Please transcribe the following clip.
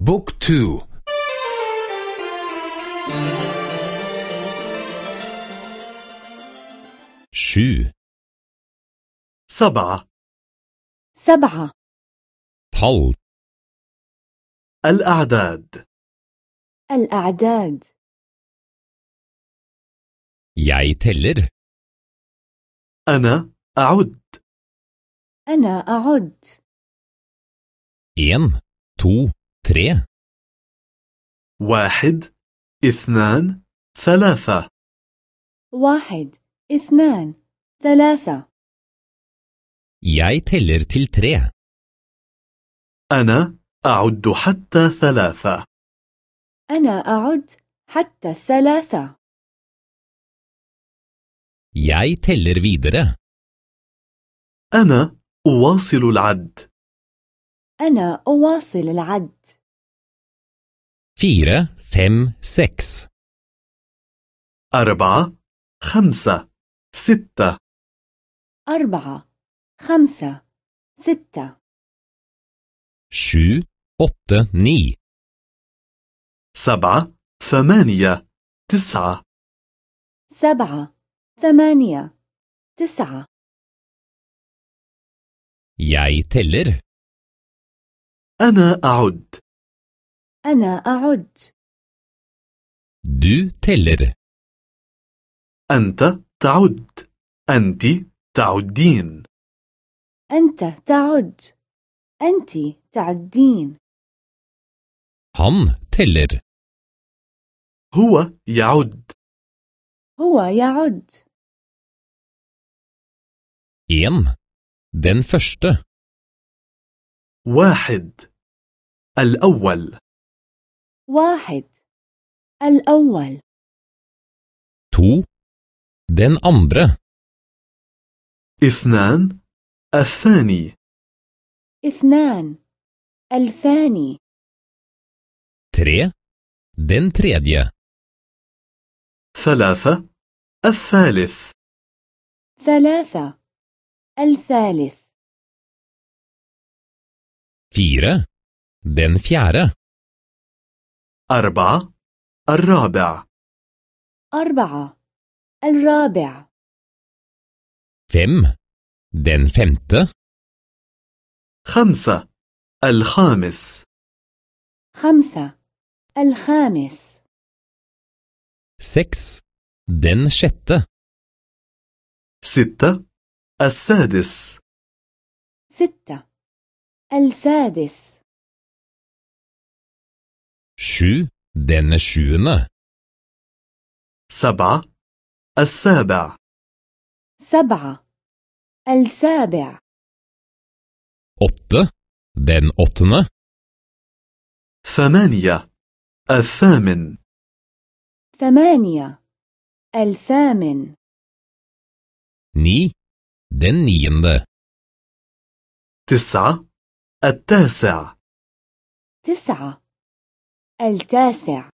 بوك تو. sju سبعة. سبعة. tall الأعداد. الأعداد. Jeg teller. أنا أعد. أنا أعد. En, to, tre, واحد اثنان ثلاثة. واحد اثنان ثلاثة. Jeg teller til tre. أنا أعد حتى ثلاثة. أنا أعد حتى الثلاثة Jeg teller videre. أنا أواصل العد. أنا أواصل العد. Fire, fem, seks. أربعة خمسة ستة أربعة خمسة ستة Sju, åtte, ni. سبعة ثمانية تسعة سبعة ثمانية تسعة Jeg teller. أنا أعد أنا أعد. Du teller. أنت تعد. أنت تعدين. أنت تعد. أنت تعدين. Han teller. هو يعد. هو يعد. En. Den første. واحد. الأول. واحد الأول To. Den andre. اثنان الثاني اثنان الثاني Tre. Den tredje. ثلاثة الثالث ثلاثة الثالث Fire. Den fjerde. أربعة الرابع أربعة الرابع Fem. Den femte. خمسة الخامس خمسة الخامس Seks. Den sjette. ستة السادس ستة السادس Sju. Den sjuende. سبعة السابع سبعة السابع Åtte. Den åttende. ثمانية الثامن ثمانية الثامن Ni. Den niende. تسعة التاسع تسعة التاسع.